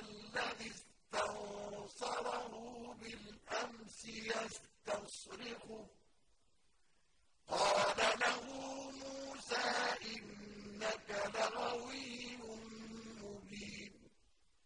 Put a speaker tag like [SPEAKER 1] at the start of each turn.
[SPEAKER 1] الذي استنصره بالأمس يسر